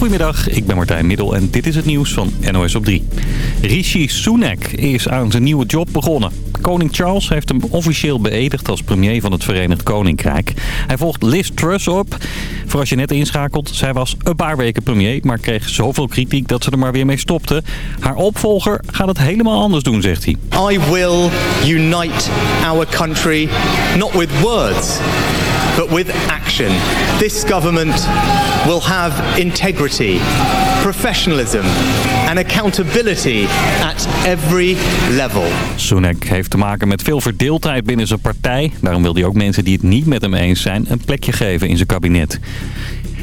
Goedemiddag, ik ben Martijn Middel en dit is het nieuws van NOS op 3. Rishi Sunak is aan zijn nieuwe job begonnen. Koning Charles heeft hem officieel beëdigd als premier van het Verenigd Koninkrijk. Hij volgt Liz Truss op. Voor als je net inschakelt, zij was een paar weken premier... maar kreeg zoveel kritiek dat ze er maar weer mee stopte. Haar opvolger gaat het helemaal anders doen, zegt hij. I will unite our country, not with words, but with action. This government will have integrity, professionalism and accountability at every level. Sunak heeft te maken met veel verdeeldheid binnen zijn partij. Daarom wil hij ook mensen die het niet met hem eens zijn een plekje geven in zijn kabinet.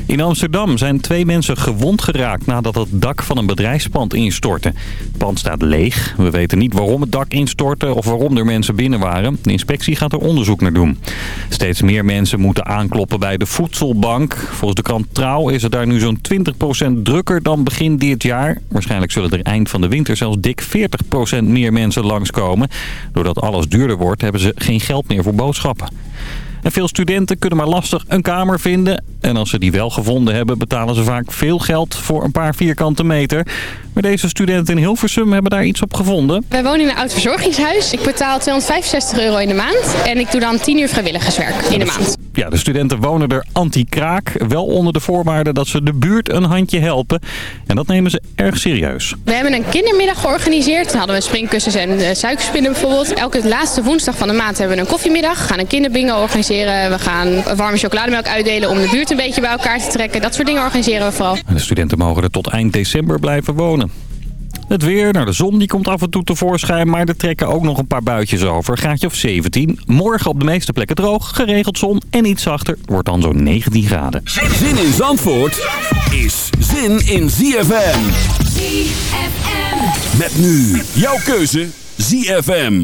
In Amsterdam zijn twee mensen gewond geraakt nadat het dak van een bedrijfspand instortte. Het pand staat leeg. We weten niet waarom het dak instortte of waarom er mensen binnen waren. De inspectie gaat er onderzoek naar doen. Steeds meer mensen moeten aankloppen bij de voedselbank. Volgens de krant Trouw is het daar nu zo'n 20% drukker dan begin dit jaar. Waarschijnlijk zullen er eind van de winter zelfs dik 40% meer mensen langskomen. Doordat alles duurder wordt hebben ze geen geld meer voor boodschappen. En veel studenten kunnen maar lastig een kamer vinden. En als ze die wel gevonden hebben, betalen ze vaak veel geld voor een paar vierkante meter. Maar deze studenten in Hilversum hebben daar iets op gevonden. Wij wonen in een oud verzorgingshuis. Ik betaal 265 euro in de maand. En ik doe dan 10 uur vrijwilligerswerk in de maand. Ja, de studenten wonen er anti-kraak. Wel onder de voorwaarde dat ze de buurt een handje helpen. En dat nemen ze erg serieus. We hebben een kindermiddag georganiseerd. Dan hadden we springkussens en uh, suikerspinnen bijvoorbeeld. Elke laatste woensdag van de maand hebben we een koffiemiddag. Gaan een kinderbingo organiseren. We gaan warme chocolademelk uitdelen om de buurt een beetje bij elkaar te trekken. Dat soort dingen organiseren we vooral. De studenten mogen er tot eind december blijven wonen. Het weer, nou de zon die komt af en toe tevoorschijn, maar er trekken ook nog een paar buitjes over. Gaatje of 17. Morgen op de meeste plekken droog, geregeld zon en iets zachter. Wordt dan zo'n 19 graden. Zin in Zandvoort is zin in ZFM. ZFM. Met nu jouw keuze ZFM.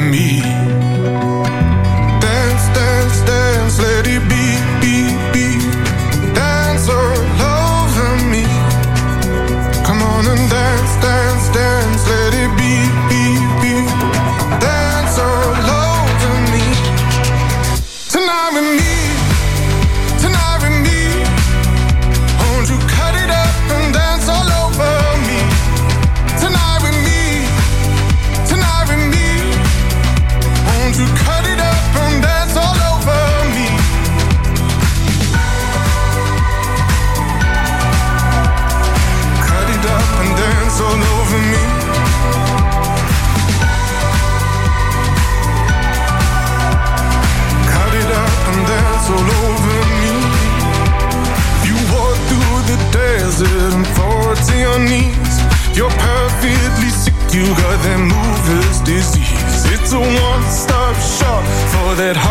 That heart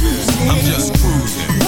I'm just cruising,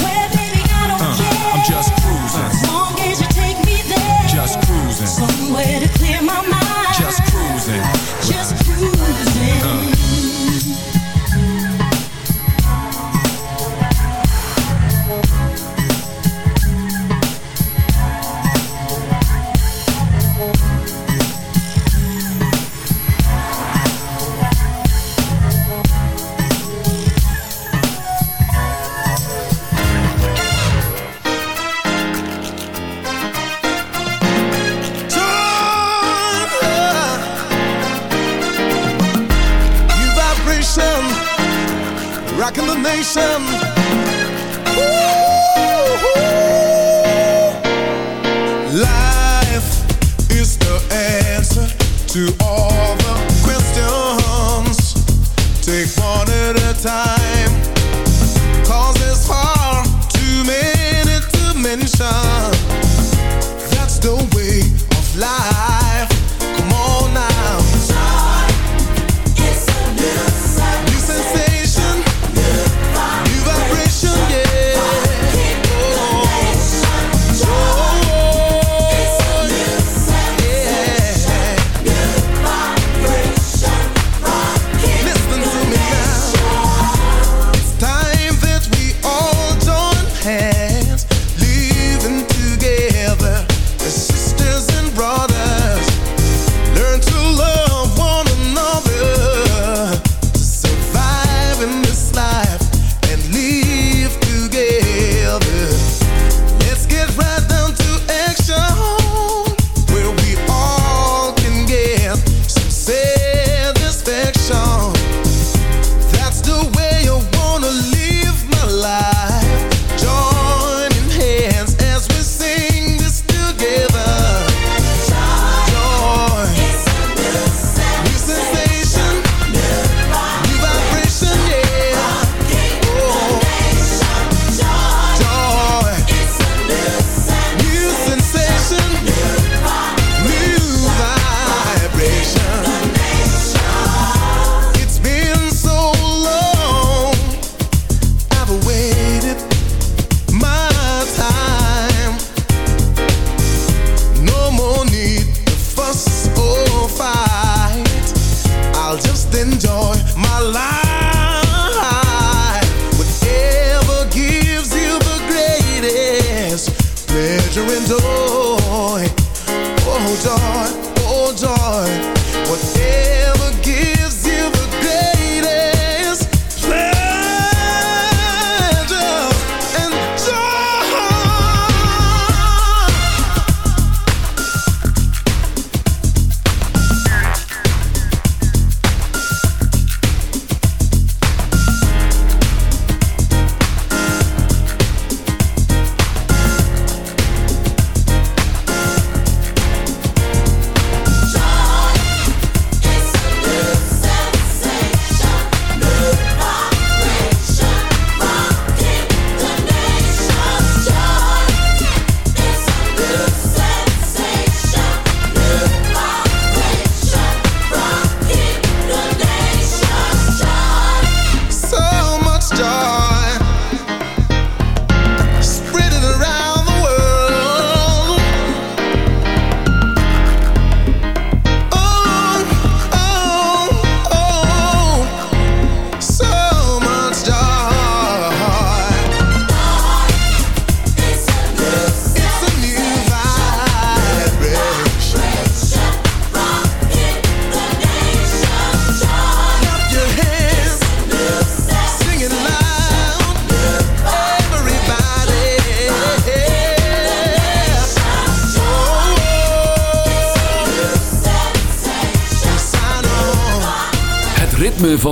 Nation.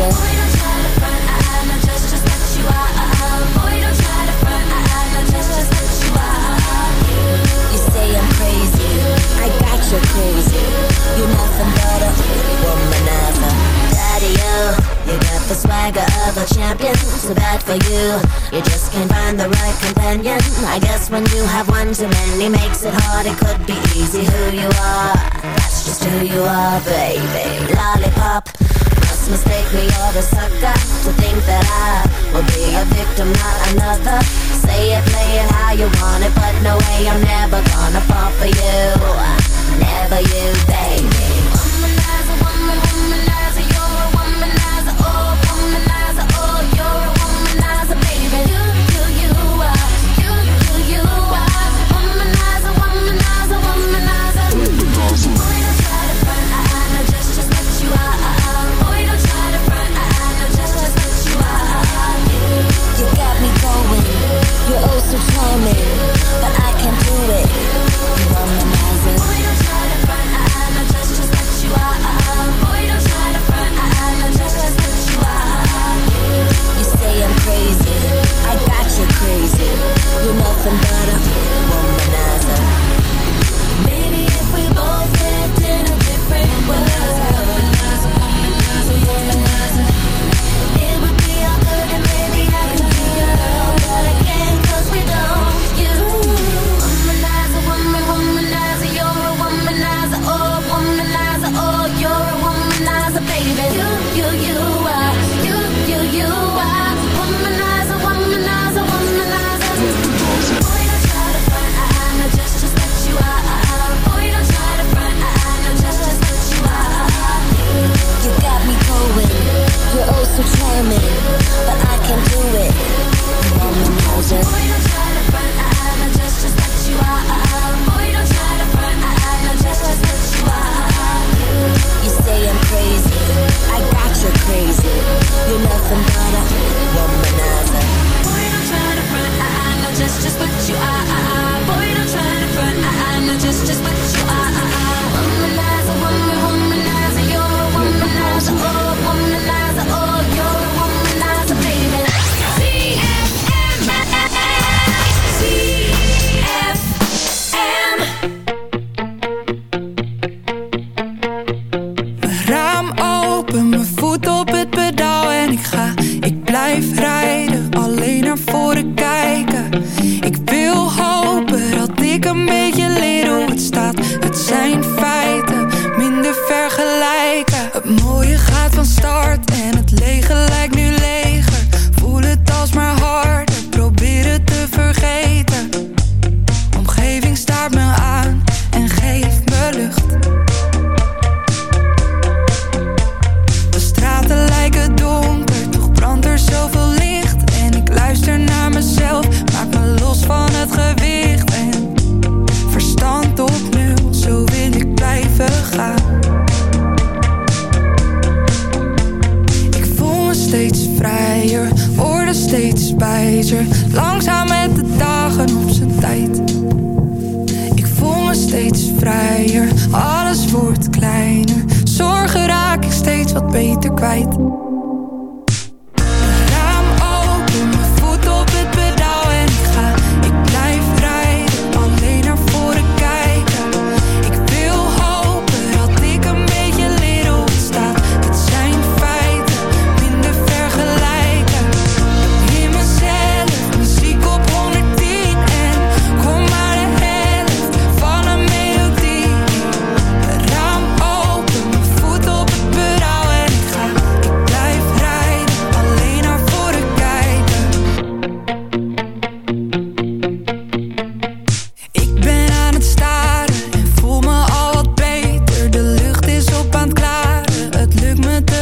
Boy, don't try to front, i'm just, just that you are. Boy, don't try to front, I, just, just that you are. You say I'm crazy, I got you crazy. You're nothing but a womanizer. Daddy, you got the swagger of a champion. So bad for you, you just can't find the right companion. I guess when you have one too many, makes it hard. It could be easy who you are. That's just who you are, baby. Lollipop mistake me, you're a sucker To think that I will be a victim, not another. Say it, play it how you want it But no way, I'm never gonna fall for you. Never you, baby.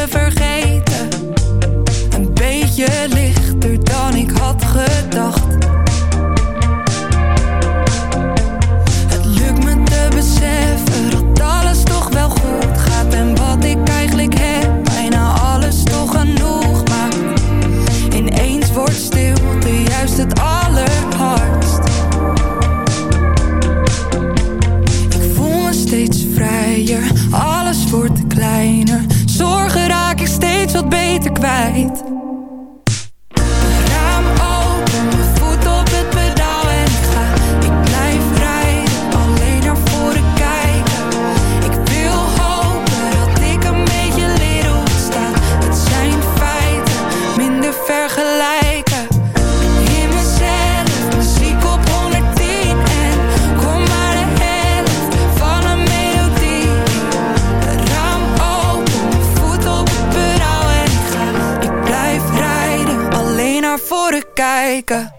vergeten. Een beetje lichter dan ik had gedacht. kwijt. kijken.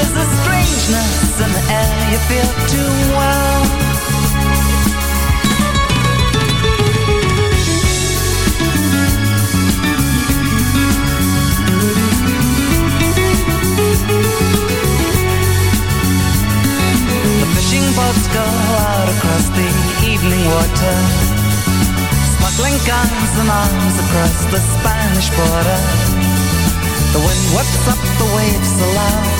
there's a strangeness in the air You feel too well. The fishing boats go out across the evening water. Smuggling guns and arms across the Spanish border. The wind whips up the waves aloud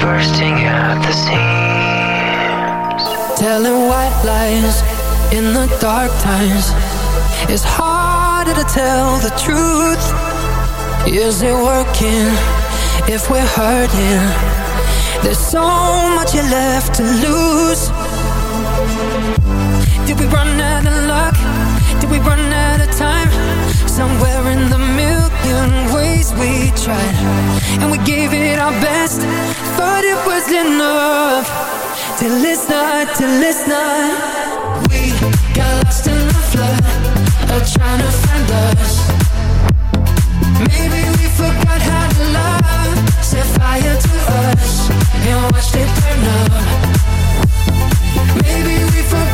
bursting at the seams. Telling white lies in the dark times. It's harder to tell the truth. Is it working if we're hurting? There's so much left to lose. Did we run out of luck? Did we run out of time? Somewhere in the middle million ways we tried And we gave it our best. But it was enough. Till it's not, till it's not. We got lost in the flood Of trying to find us. Maybe we forgot how to love. Set fire to us And watched it burn up. Maybe we forgot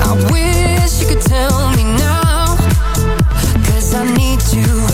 I wish you could tell me now I need you.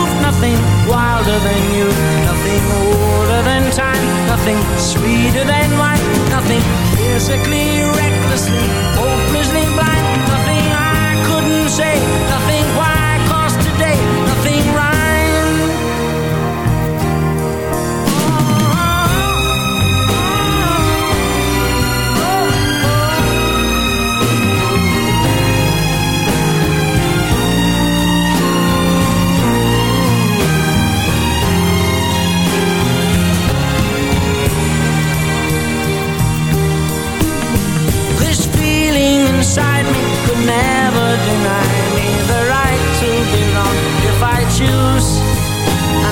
nothing wilder than you, nothing older than time, nothing sweeter than wine, nothing physically, recklessly, hopelessly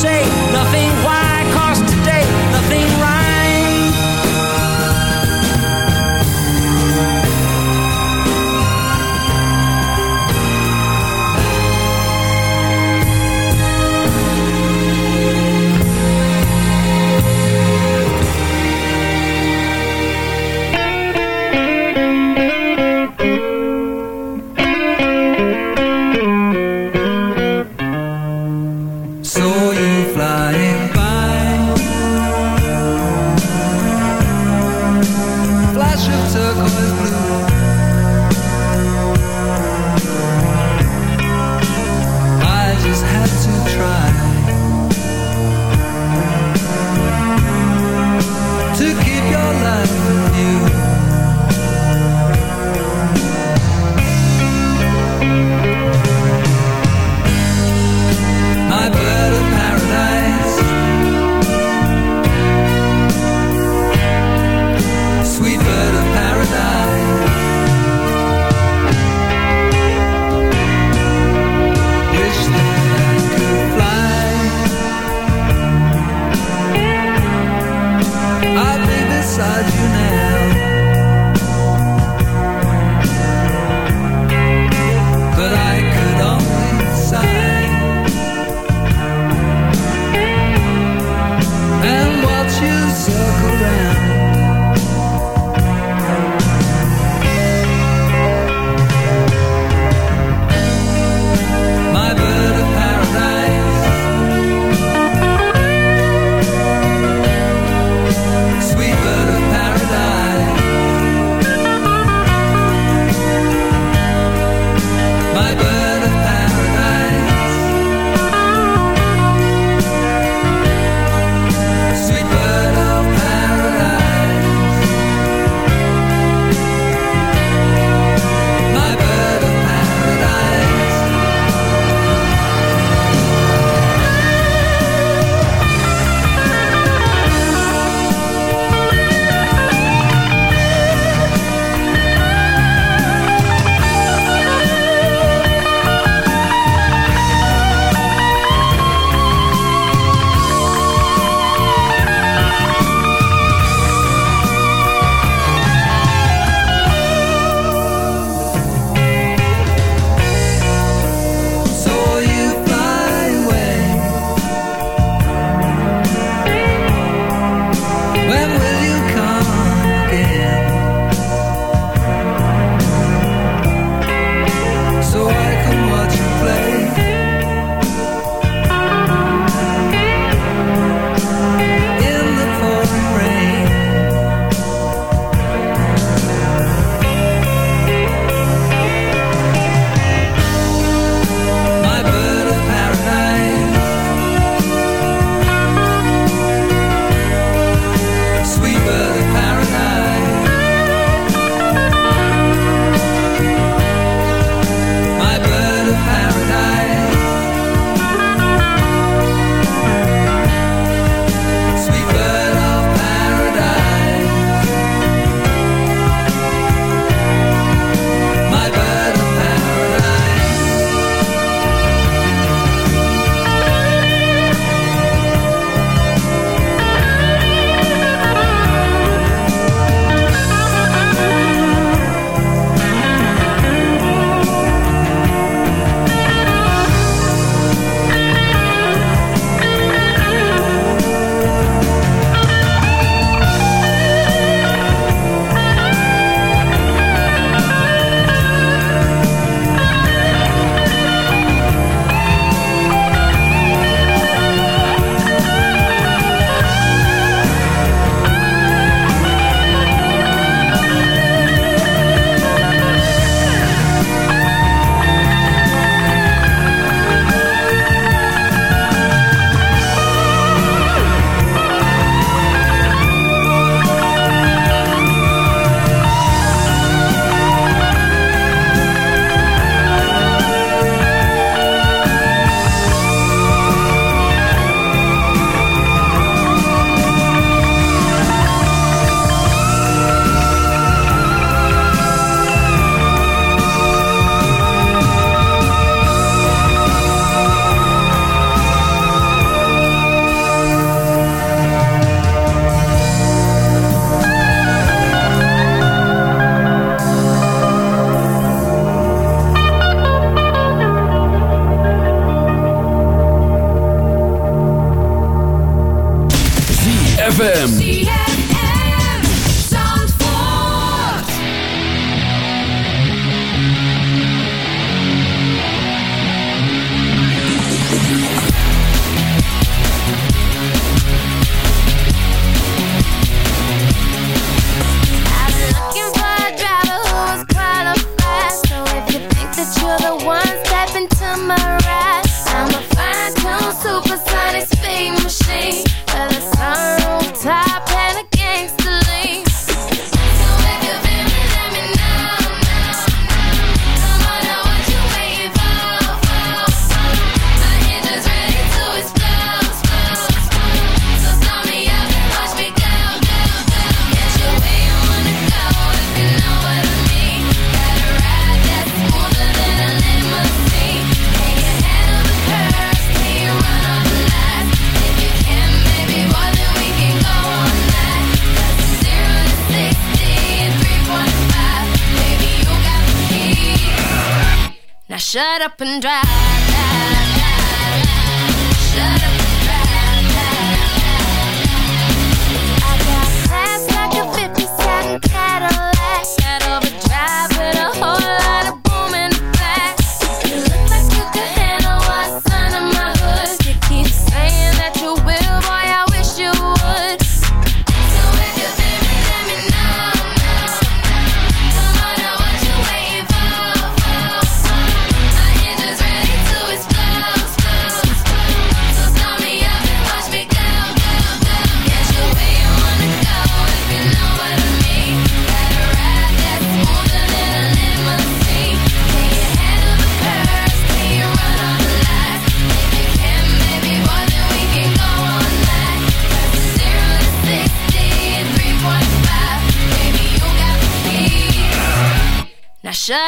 say, nothing. Why,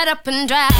up and drive.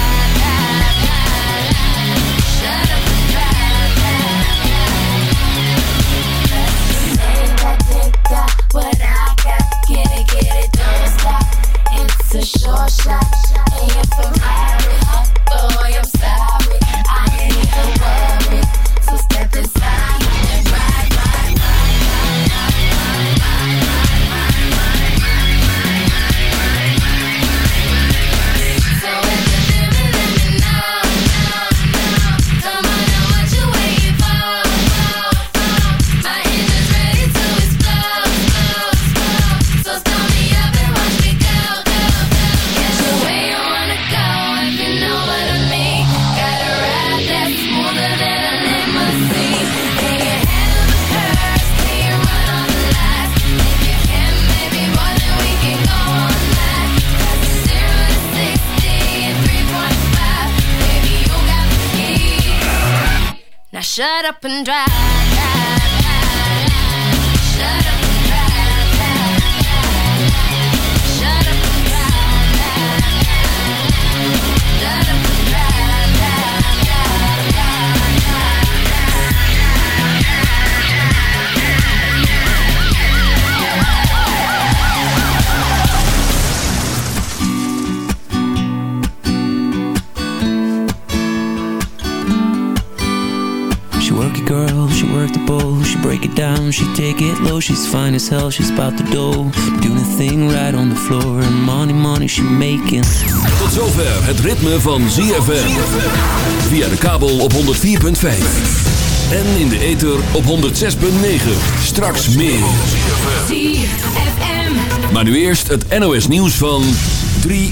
up and dry. shake it low She's fine as hell, she's about to dough. Doing a thing right on the floor And money, money she making. Tot zover het ritme van ZFM Via de kabel op 104.5 En in de ether op 106.9 Straks meer. ZFM Maar nu eerst het NOS nieuws van 3